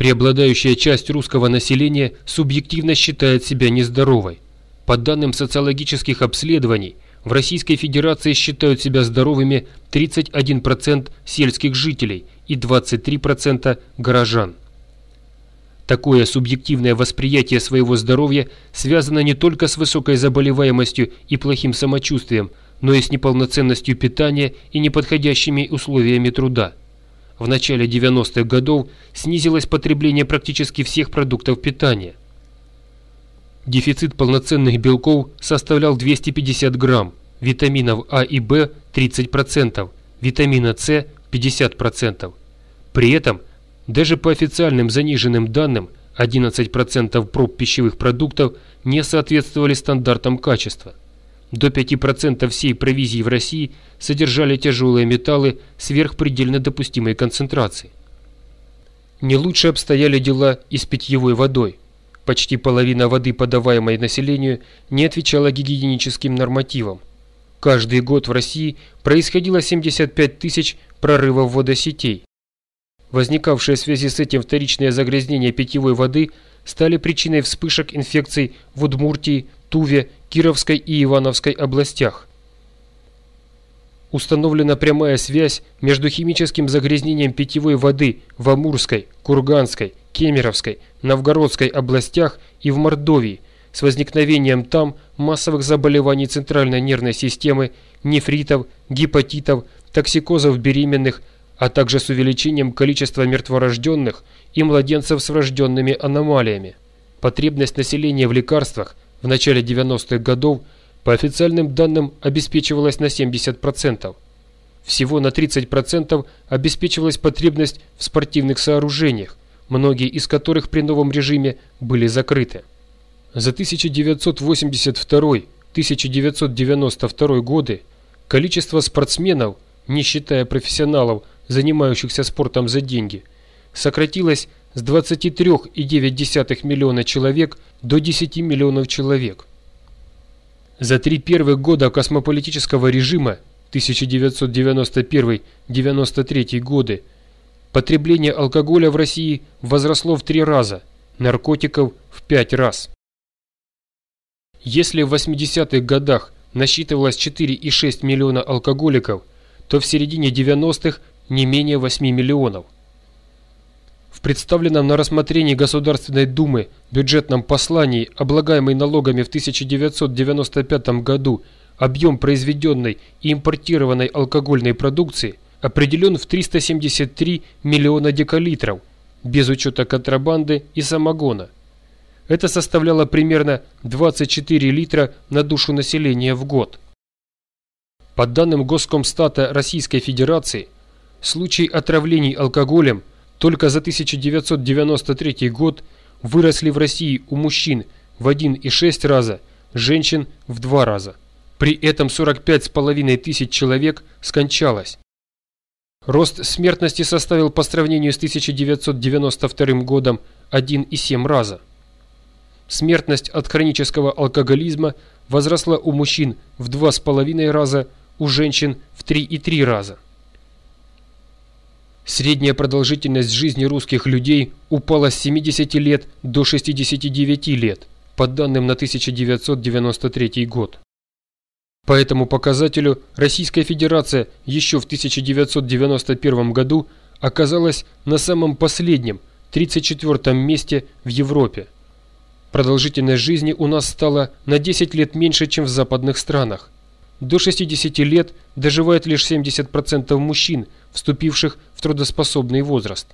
Преобладающая часть русского населения субъективно считает себя нездоровой. По данным социологических обследований, в Российской Федерации считают себя здоровыми 31% сельских жителей и 23% горожан. Такое субъективное восприятие своего здоровья связано не только с высокой заболеваемостью и плохим самочувствием, но и с неполноценностью питания и неподходящими условиями труда. В начале 90-х годов снизилось потребление практически всех продуктов питания. Дефицит полноценных белков составлял 250 грамм, витаминов А и В 30%, витамина С 50%. При этом даже по официальным заниженным данным 11% проб пищевых продуктов не соответствовали стандартам качества. До 5% всей провизии в России содержали тяжелые металлы сверхпредельно допустимой концентрации. Не лучше обстояли дела и с питьевой водой. Почти половина воды, подаваемой населению, не отвечала гигиеническим нормативам. Каждый год в России происходило 75 тысяч прорывов водосетей. Возникавшие в связи с этим вторичные загрязнения питьевой воды стали причиной вспышек инфекций в Удмуртии, Туве Кировской и Ивановской областях. Установлена прямая связь между химическим загрязнением питьевой воды в Амурской, Курганской, Кемеровской, Новгородской областях и в Мордовии с возникновением там массовых заболеваний центральной нервной системы, нефритов, гепатитов, токсикозов беременных, а также с увеличением количества мертворожденных и младенцев с врожденными аномалиями. Потребность населения в лекарствах в начале 90-х годов по официальным данным обеспечивалась на 70%. Всего на 30% обеспечивалась потребность в спортивных сооружениях, многие из которых при новом режиме были закрыты. За 1982-1992 годы количество спортсменов, не считая профессионалов, занимающихся спортом за деньги, сократилось с 23,9 миллиона человек до 10 миллионов человек. За три первых года космополитического режима 1991-93 годы потребление алкоголя в России возросло в три раза, наркотиков в пять раз. Если в 80-х годах насчитывалось 4,6 миллиона алкоголиков, то в середине 90-х не менее 8 миллионов. Представленном на рассмотрении Государственной Думы бюджетном послании, облагаемый налогами в 1995 году, объем произведенной и импортированной алкогольной продукции определен в 373 миллиона декалитров, без учета контрабанды и самогона. Это составляло примерно 24 литра на душу населения в год. По данным Госкомстата Российской Федерации, случаи отравлений алкоголем только за 1993 год выросли в России у мужчин в 1,6 раза, женщин в 2 раза. При этом 45,5 тысяч человек скончалось. Рост смертности составил по сравнению с 1992 годом 1,7 раза. Смертность от хронического алкоголизма возросла у мужчин в 2,5 раза, у женщин в 3,3 раза. Средняя продолжительность жизни русских людей упала с 70 лет до 69 лет, по данным на 1993 год. По этому показателю Российская Федерация еще в 1991 году оказалась на самом последнем, 34 месте в Европе. Продолжительность жизни у нас стала на 10 лет меньше, чем в западных странах. До 60 лет доживает лишь 70% мужчин, вступивших в трудоспособный возраст.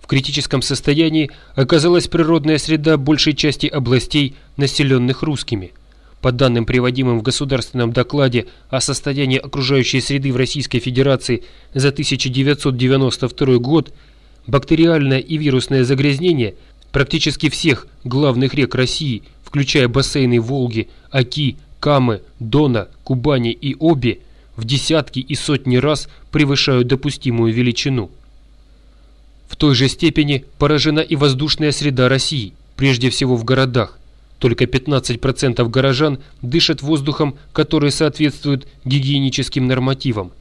В критическом состоянии оказалась природная среда большей части областей, населенных русскими. По данным, приводимым в государственном докладе о состоянии окружающей среды в Российской Федерации за 1992 год, бактериальное и вирусное загрязнение практически всех главных рек России, включая бассейны Волги, Оки, Камы, Дона, Кубани и Оби в десятки и сотни раз превышают допустимую величину. В той же степени поражена и воздушная среда России, прежде всего в городах. Только 15% горожан дышат воздухом, который соответствует гигиеническим нормативам.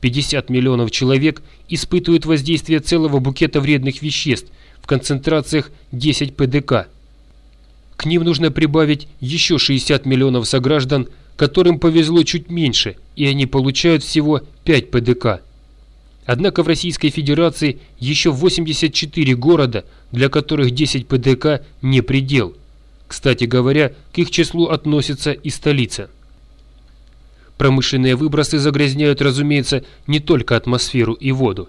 50 миллионов человек испытывают воздействие целого букета вредных веществ, в концентрациях 10 ПДК. К ним нужно прибавить еще 60 миллионов сограждан, которым повезло чуть меньше, и они получают всего 5 ПДК. Однако в Российской Федерации еще 84 города, для которых 10 ПДК не предел. Кстати говоря, к их числу относится и столица. Промышленные выбросы загрязняют, разумеется, не только атмосферу и воду.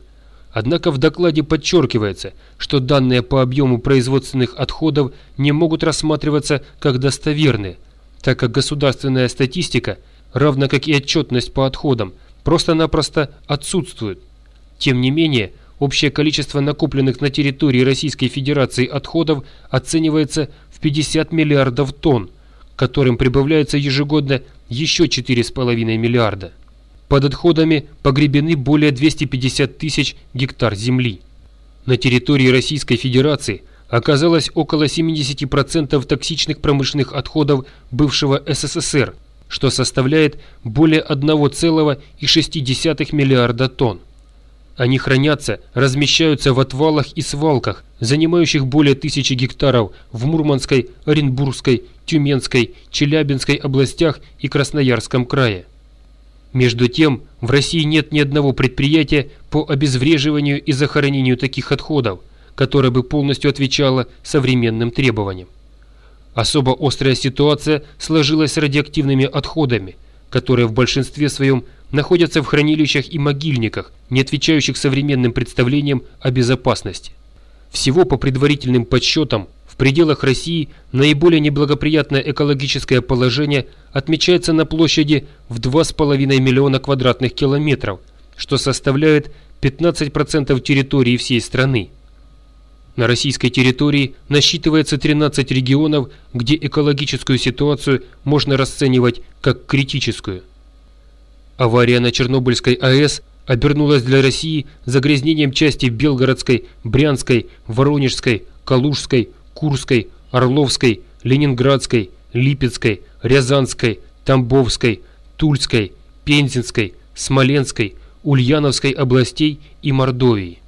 Однако в докладе подчеркивается, что данные по объему производственных отходов не могут рассматриваться как достоверные, так как государственная статистика, равно как и отчетность по отходам, просто-напросто отсутствует. Тем не менее, общее количество накопленных на территории Российской Федерации отходов оценивается в 50 миллиардов тонн, которым прибавляется ежегодно еще 4,5 миллиарда. Под отходами погребены более 250 тысяч гектар земли. На территории Российской Федерации оказалось около 70% токсичных промышленных отходов бывшего СССР, что составляет более 1,6 миллиарда тонн. Они хранятся, размещаются в отвалах и свалках, занимающих более тысячи гектаров в Мурманской, Оренбургской, Тюменской, Челябинской областях и Красноярском крае. Между тем, в России нет ни одного предприятия по обезвреживанию и захоронению таких отходов, которое бы полностью отвечало современным требованиям. Особо острая ситуация сложилась с радиоактивными отходами, которые в большинстве своем находятся в хранилищах и могильниках, не отвечающих современным представлениям о безопасности. Всего по предварительным подсчетам в пределах России наиболее неблагоприятное экологическое положение отмечается на площади в 2,5 миллиона квадратных километров, что составляет 15% территории всей страны. На российской территории насчитывается 13 регионов, где экологическую ситуацию можно расценивать как критическую. Авария на Чернобыльской АЭС обернулась для России загрязнением части Белгородской, Брянской, Воронежской, Калужской, Курской, Орловской, Ленинградской, Липецкой, Рязанской, Тамбовской, Тульской, Пензенской, Смоленской, Ульяновской областей и Мордовии.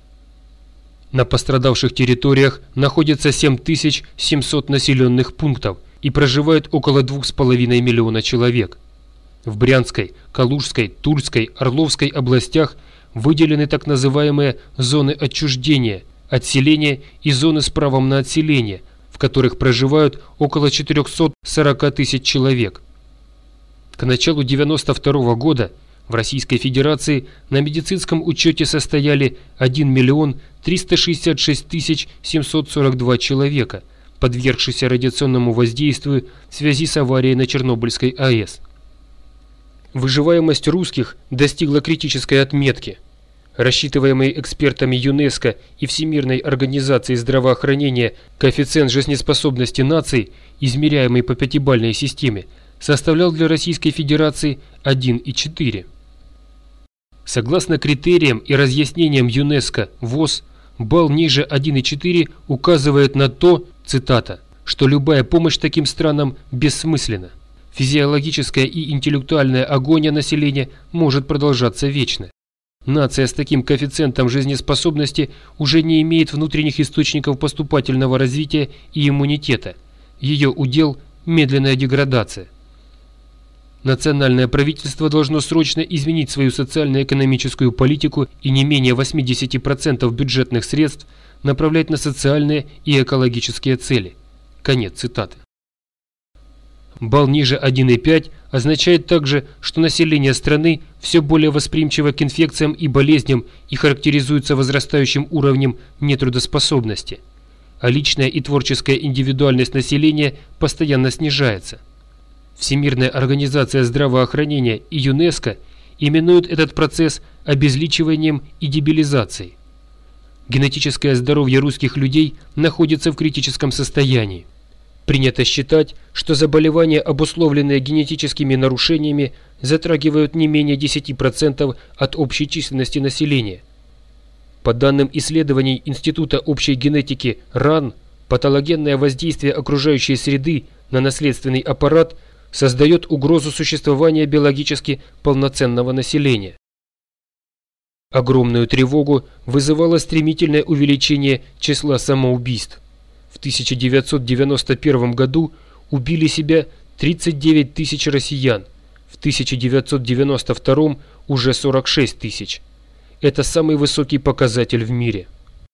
На пострадавших территориях находится 7700 населенных пунктов и проживает около 2,5 миллиона человек. В Брянской, Калужской, Тульской, Орловской областях выделены так называемые зоны отчуждения, отселения и зоны с правом на отселение, в которых проживают около 440 тысяч человек. К началу 1992 года в Российской Федерации на медицинском учете состояли 1 миллион 366 тысяч 742 человека, подвергшихся радиационному воздействию в связи с аварией на Чернобыльской АЭС. Выживаемость русских достигла критической отметки. Рассчитываемый экспертами ЮНЕСКО и Всемирной организации здравоохранения коэффициент жизнеспособности наций, измеряемый по пятибалльной системе, составлял для Российской Федерации 1,4. Согласно критериям и разъяснениям ЮНЕСКО ВОЗ, балл ниже 1,4 указывает на то, цитата, что любая помощь таким странам бессмысленна. Физиологическая и интеллектуальная агония населения может продолжаться вечно. Нация с таким коэффициентом жизнеспособности уже не имеет внутренних источников поступательного развития и иммунитета. Ее удел – медленная деградация. Национальное правительство должно срочно изменить свою социально-экономическую политику и не менее 80% бюджетных средств направлять на социальные и экологические цели. Конец цитаты. Балл ниже 1,5 означает также, что население страны все более восприимчиво к инфекциям и болезням и характеризуется возрастающим уровнем нетрудоспособности, а личная и творческая индивидуальность населения постоянно снижается. Всемирная организация здравоохранения и ЮНЕСКО именуют этот процесс обезличиванием и дебилизацией. Генетическое здоровье русских людей находится в критическом состоянии. Принято считать, что заболевания, обусловленные генетическими нарушениями, затрагивают не менее 10% от общей численности населения. По данным исследований Института общей генетики РАН, патологенное воздействие окружающей среды на наследственный аппарат создает угрозу существования биологически полноценного населения. Огромную тревогу вызывало стремительное увеличение числа самоубийств. В 1991 году убили себя 39 тысяч россиян, в 1992 уже 46 тысяч. Это самый высокий показатель в мире.